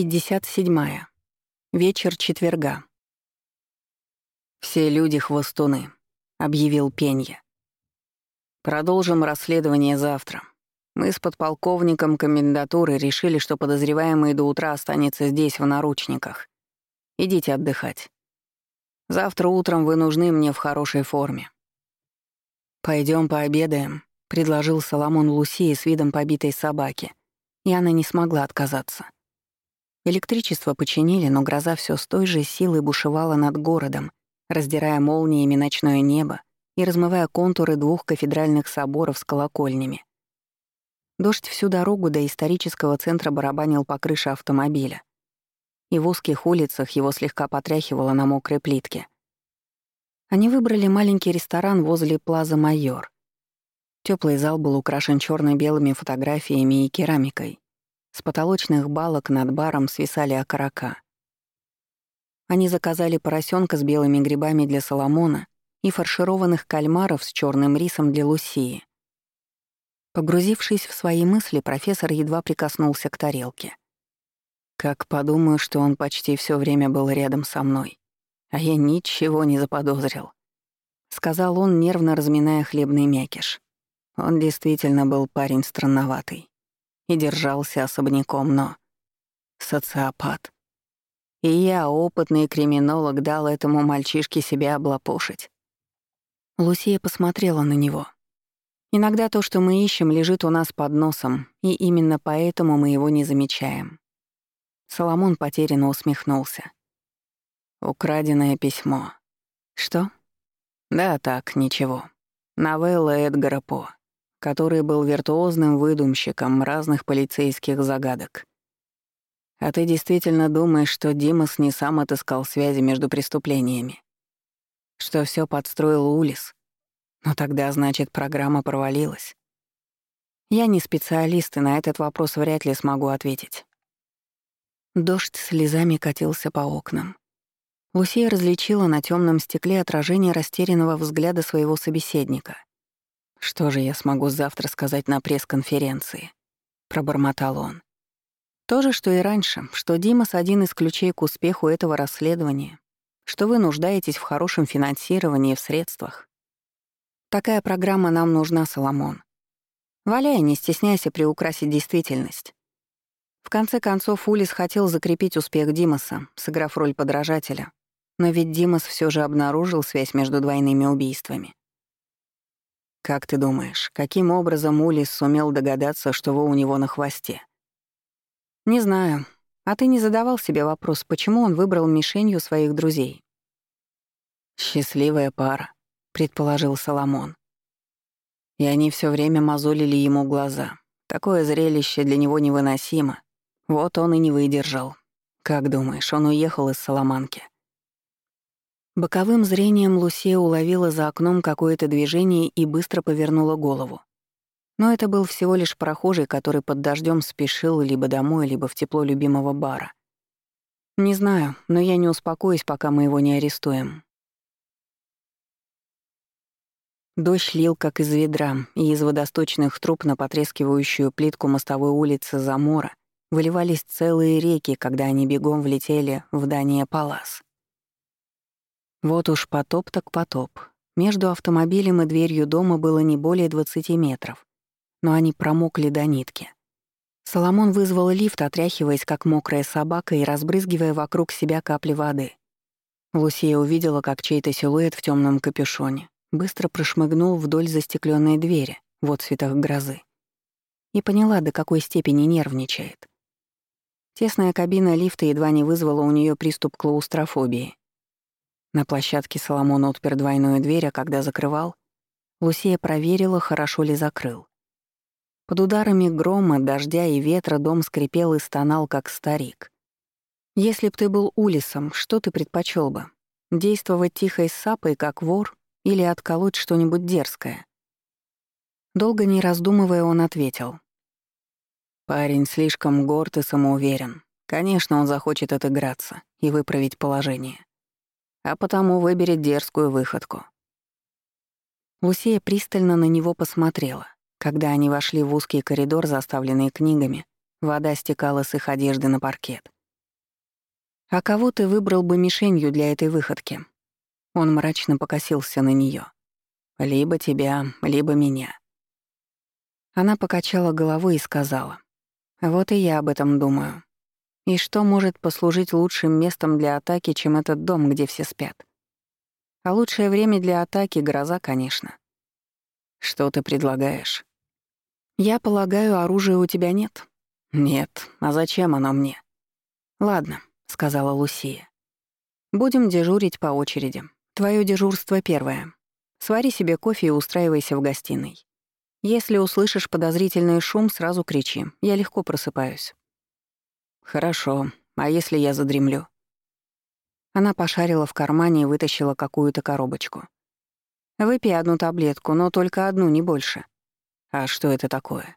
57. Вечер четверга. «Все люди — хвостуны», — объявил Пенья. «Продолжим расследование завтра. Мы с подполковником комендатуры решили, что подозреваемый до утра останется здесь в наручниках. Идите отдыхать. Завтра утром вы нужны мне в хорошей форме». Пойдем пообедаем», — предложил Соломон Лусии с видом побитой собаки, и она не смогла отказаться. Электричество починили, но гроза все с той же силой бушевала над городом, раздирая молниями ночное небо и размывая контуры двух кафедральных соборов с колокольнями. Дождь всю дорогу до исторического центра барабанил по крыше автомобиля, и в узких улицах его слегка потряхивало на мокрой плитке. Они выбрали маленький ресторан возле Плаза Майор. Теплый зал был украшен черно белыми фотографиями и керамикой. С потолочных балок над баром свисали окорока. Они заказали поросенка с белыми грибами для Соломона и фаршированных кальмаров с черным рисом для Лусии. Погрузившись в свои мысли, профессор едва прикоснулся к тарелке. Как подумаю, что он почти все время был рядом со мной, а я ничего не заподозрил. Сказал он, нервно разминая хлебный мякиш. Он действительно был парень странноватый и держался особняком, но... Социопат. И я, опытный криминолог, дал этому мальчишке себя облапошить. Лусия посмотрела на него. Иногда то, что мы ищем, лежит у нас под носом, и именно поэтому мы его не замечаем. Соломон потерянно усмехнулся. Украденное письмо. Что? Да так, ничего. Новелла Эдгара По который был виртуозным выдумщиком разных полицейских загадок. А ты действительно думаешь, что Димас не сам отыскал связи между преступлениями? Что все подстроил Улис? Но тогда, значит, программа провалилась. Я не специалист, и на этот вопрос вряд ли смогу ответить. Дождь слезами катился по окнам. Лусия различила на темном стекле отражение растерянного взгляда своего собеседника. «Что же я смогу завтра сказать на пресс-конференции?» — пробормотал он. То же, что и раньше, что Димас — один из ключей к успеху этого расследования, что вы нуждаетесь в хорошем финансировании и в средствах. Такая программа нам нужна, Соломон. Валяй, не стесняйся приукрасить действительность. В конце концов, Улис хотел закрепить успех Димаса, сыграв роль подражателя. Но ведь Димас все же обнаружил связь между двойными убийствами. Как ты думаешь, каким образом Улис сумел догадаться, что вы у него на хвосте? Не знаю. А ты не задавал себе вопрос, почему он выбрал мишенью своих друзей? Счастливая пара, предположил Соломон. И они все время мозолили ему глаза. Такое зрелище для него невыносимо. Вот он и не выдержал. Как думаешь, он уехал из Соломанки? Боковым зрением Лусия уловила за окном какое-то движение и быстро повернула голову. Но это был всего лишь прохожий, который под дождем спешил либо домой, либо в тепло любимого бара. Не знаю, но я не успокоюсь, пока мы его не арестуем. Дождь лил как из ведра, и из водосточных труб на потрескивающую плитку мостовой улицы Замора выливались целые реки, когда они бегом влетели в здание Палас. Вот уж потоп так потоп. Между автомобилем и дверью дома было не более 20 метров, но они промокли до нитки. Соломон вызвал лифт, отряхиваясь как мокрая собака и разбрызгивая вокруг себя капли воды. Лусия увидела, как чей-то силуэт в темном капюшоне быстро прошмыгнул вдоль застекленной двери в отцветах грозы и поняла, до какой степени нервничает. Тесная кабина лифта едва не вызвала у нее приступ клаустрофобии. На площадке Соломон отпер двойную дверь, а когда закрывал, Лусия проверила, хорошо ли закрыл. Под ударами грома, дождя и ветра дом скрипел и стонал, как старик. Если б ты был Улисом, что ты предпочел бы? Действовать тихой сапой, как вор, или отколоть что-нибудь дерзкое? Долго не раздумывая, он ответил. Парень слишком горд и самоуверен. Конечно, он захочет отыграться и выправить положение а потому выберет дерзкую выходку. Лусия пристально на него посмотрела. Когда они вошли в узкий коридор, заставленный книгами, вода стекала с их одежды на паркет. «А кого ты выбрал бы мишенью для этой выходки?» Он мрачно покосился на нее. «Либо тебя, либо меня». Она покачала головой и сказала. «Вот и я об этом думаю. И что может послужить лучшим местом для атаки, чем этот дом, где все спят? А лучшее время для атаки — гроза, конечно. Что ты предлагаешь? Я полагаю, оружия у тебя нет? Нет. А зачем оно мне? Ладно, сказала Лусия. Будем дежурить по очереди. Твое дежурство первое. Свари себе кофе и устраивайся в гостиной. Если услышишь подозрительный шум, сразу кричи. Я легко просыпаюсь. Хорошо. А если я задремлю? Она пошарила в кармане и вытащила какую-то коробочку. «Выпей одну таблетку, но только одну, не больше». «А что это такое?»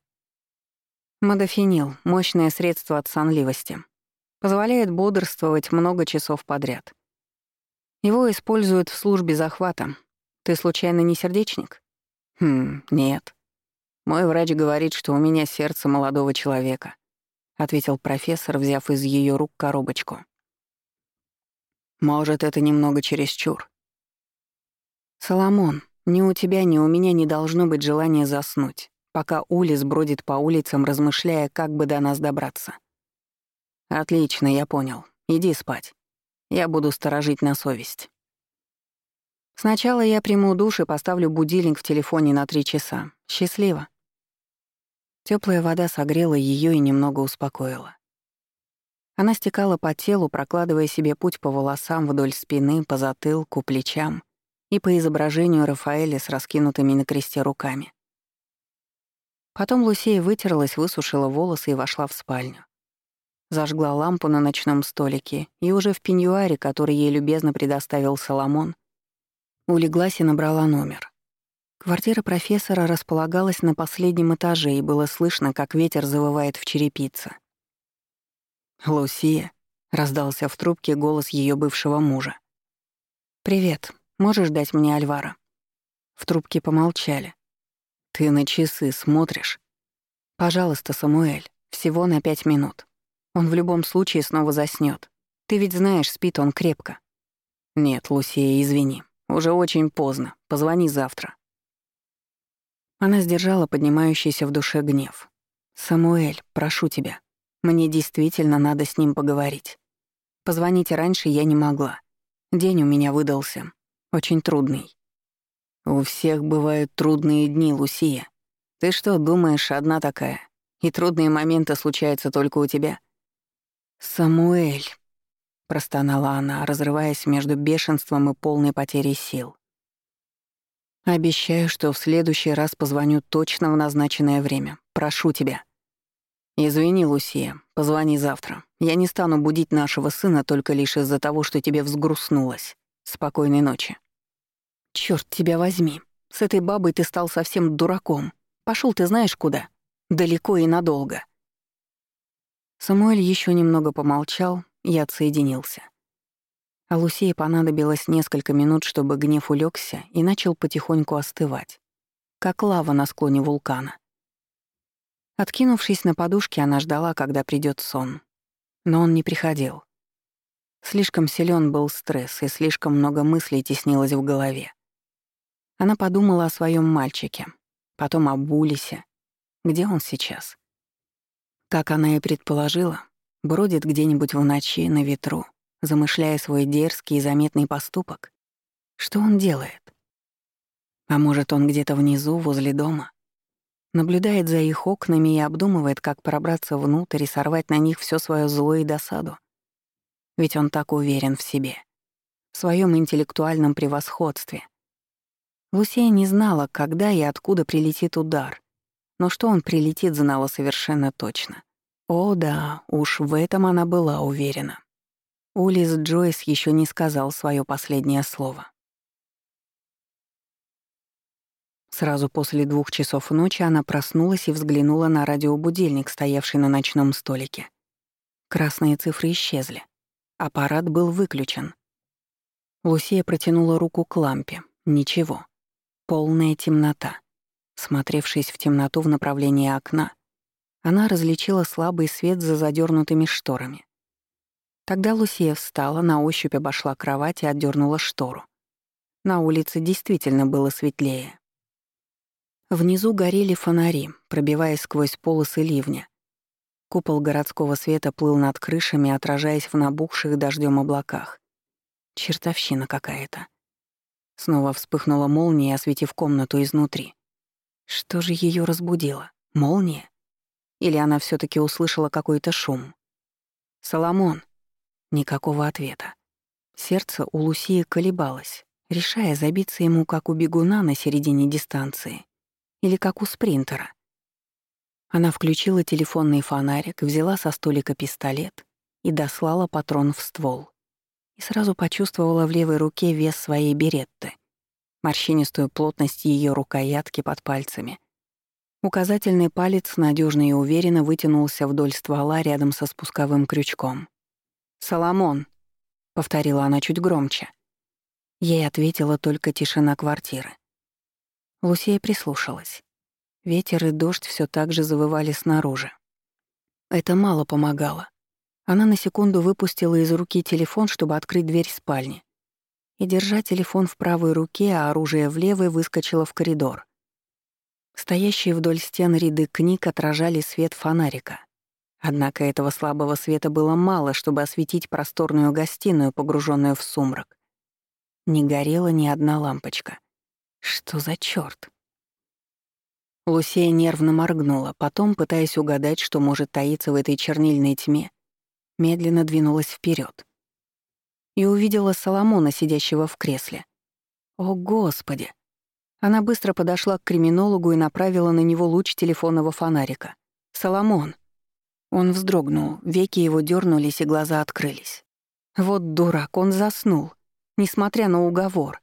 Модофенил — мощное средство от сонливости. Позволяет бодрствовать много часов подряд. Его используют в службе захвата. Ты случайно не сердечник? Хм, нет. Мой врач говорит, что у меня сердце молодого человека, ответил профессор, взяв из ее рук коробочку. Может, это немного чересчур. Соломон, ни у тебя, ни у меня не должно быть желания заснуть, пока Улис бродит по улицам, размышляя, как бы до нас добраться. Отлично, я понял. Иди спать. Я буду сторожить на совесть. Сначала я приму душ и поставлю будильник в телефоне на три часа. Счастливо. Теплая вода согрела ее и немного успокоила. Она стекала по телу, прокладывая себе путь по волосам вдоль спины, по затылку, плечам и по изображению Рафаэля с раскинутыми на кресте руками. Потом Лусея вытерлась, высушила волосы и вошла в спальню. Зажгла лампу на ночном столике и уже в пеньюаре, который ей любезно предоставил Соломон, улеглась и набрала номер. Квартира профессора располагалась на последнем этаже, и было слышно, как ветер завывает в черепице. «Лусия», — раздался в трубке голос ее бывшего мужа. «Привет. Можешь дать мне Альвара?» В трубке помолчали. «Ты на часы смотришь?» «Пожалуйста, Самуэль, всего на пять минут. Он в любом случае снова заснет. Ты ведь знаешь, спит он крепко». «Нет, Лусия, извини. Уже очень поздно. Позвони завтра». Она сдержала поднимающийся в душе гнев. «Самуэль, прошу тебя, мне действительно надо с ним поговорить. Позвонить раньше я не могла. День у меня выдался. Очень трудный. У всех бывают трудные дни, Лусия. Ты что, думаешь, одна такая? И трудные моменты случаются только у тебя? Самуэль, простонала она, разрываясь между бешенством и полной потерей сил. Обещаю, что в следующий раз позвоню точно в назначенное время. Прошу тебя. «Извини, Лусия, позвони завтра. Я не стану будить нашего сына только лишь из-за того, что тебе взгрустнулось. Спокойной ночи». «Чёрт тебя возьми. С этой бабой ты стал совсем дураком. Пошёл ты знаешь куда. Далеко и надолго». Самуэль ещё немного помолчал и отсоединился. А Лусее понадобилось несколько минут, чтобы гнев улегся и начал потихоньку остывать, как лава на склоне вулкана. Откинувшись на подушке, она ждала, когда придёт сон. Но он не приходил. Слишком силен был стресс, и слишком много мыслей теснилось в голове. Она подумала о своем мальчике, потом о Булисе. Где он сейчас? Как она и предположила, бродит где-нибудь в ночи на ветру, замышляя свой дерзкий и заметный поступок. Что он делает? А может, он где-то внизу, возле дома? наблюдает за их окнами и обдумывает, как пробраться внутрь и сорвать на них все свое зло и досаду. Ведь он так уверен в себе, в своем интеллектуальном превосходстве. Лусия не знала, когда и откуда прилетит удар, но что он прилетит, знала совершенно точно. О да, уж в этом она была уверена. Улис Джойс еще не сказал свое последнее слово. Сразу после двух часов ночи она проснулась и взглянула на радиобудильник, стоявший на ночном столике. Красные цифры исчезли. Аппарат был выключен. Лусия протянула руку к лампе. Ничего. Полная темнота. Смотревшись в темноту в направлении окна, она различила слабый свет за задернутыми шторами. Тогда Лусия встала, на ощупь обошла кровать и отдернула штору. На улице действительно было светлее. Внизу горели фонари, пробиваясь сквозь полосы ливня. Купол городского света плыл над крышами, отражаясь в набухших дождем облаках. Чертовщина какая-то. Снова вспыхнула молния, осветив комнату изнутри. Что же ее разбудило? Молния? Или она все таки услышала какой-то шум? «Соломон!» Никакого ответа. Сердце у Лусии колебалось, решая забиться ему как у бегуна на середине дистанции или как у спринтера. Она включила телефонный фонарик, взяла со столика пистолет и дослала патрон в ствол. И сразу почувствовала в левой руке вес своей беретты, морщинистую плотность ее рукоятки под пальцами. Указательный палец надежно и уверенно вытянулся вдоль ствола рядом со спусковым крючком. «Соломон!» — повторила она чуть громче. Ей ответила только тишина квартиры. Лусия прислушалась. Ветер и дождь все так же завывали снаружи. Это мало помогало. Она на секунду выпустила из руки телефон, чтобы открыть дверь спальни. И, держа телефон в правой руке, а оружие в левой, выскочила в коридор. Стоящие вдоль стен ряды книг отражали свет фонарика. Однако этого слабого света было мало, чтобы осветить просторную гостиную, погруженную в сумрак. Не горела ни одна лампочка. Что за чёрт? Лусея нервно моргнула, потом, пытаясь угадать, что может таиться в этой чернильной тьме, медленно двинулась вперед и увидела Соломона, сидящего в кресле. О, Господи! Она быстро подошла к криминологу и направила на него луч телефонного фонарика. «Соломон!» Он вздрогнул, веки его дернулись и глаза открылись. Вот дурак, он заснул, несмотря на уговор.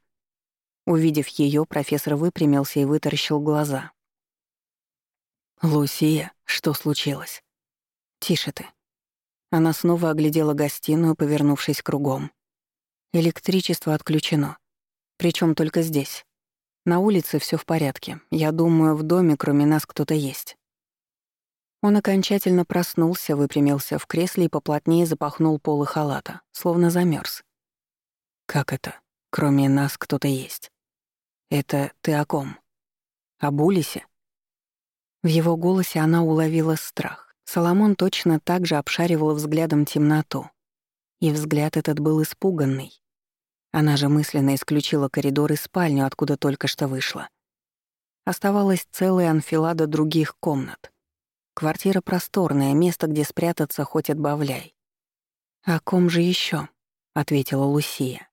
Увидев ее, профессор выпрямился и вытаращил глаза. «Лусия, что случилось?» «Тише ты». Она снова оглядела гостиную, повернувшись кругом. Электричество отключено. Причем только здесь. На улице все в порядке. Я думаю, в доме кроме нас кто-то есть. Он окончательно проснулся, выпрямился в кресле и поплотнее запахнул полы халата, словно замерз. «Как это? Кроме нас кто-то есть?» «Это ты о ком? О Булисе?» В его голосе она уловила страх. Соломон точно так же обшаривал взглядом темноту. И взгляд этот был испуганный. Она же мысленно исключила коридор и спальню, откуда только что вышла. Оставалась целая анфилада других комнат. Квартира просторная, место, где спрятаться хоть отбавляй. «О ком же еще? ответила Лусия.